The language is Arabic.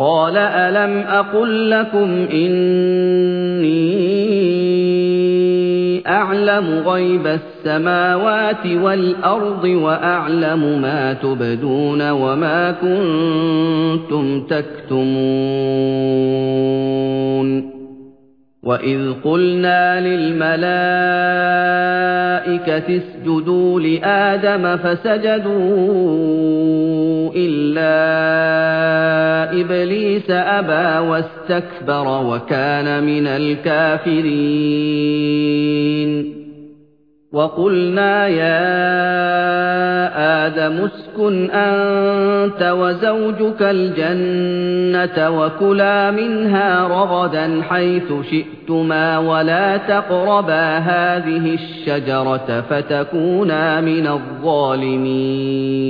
قَالَ أَلَمْ أَقُل لَّكُمْ إِنِّي أَعْلَمُ غَيْبَ السَّمَاوَاتِ وَالْأَرْضِ وَأَعْلَمُ مَا تُبْدُونَ وَمَا كُنتُمْ تَكْتُمُونَ وَإِذْ قُلْنَا لِلْمَلَائِكَةِ اسْجُدُوا لِآدَمَ فَسَجَدُوا إِلَّا إِبْلِيسَ أَبَىٰ وَاسْتَكْبَرَ وَكَانَ مِنَ الْكَافِرِينَ وَقُلْنَا يَا آدَمُ اسْكُنْ أَنتَ وَزَوْجُكَ الْجَنَّةَ وَكُلَا مِنْهَا رَغَدًا حَيْثُ شِئْتُمَا وَلَا تَقْرَبَا هَٰذِهِ الشَّجَرَةَ فَتَكُونَا مِنَ الظَّالِمِينَ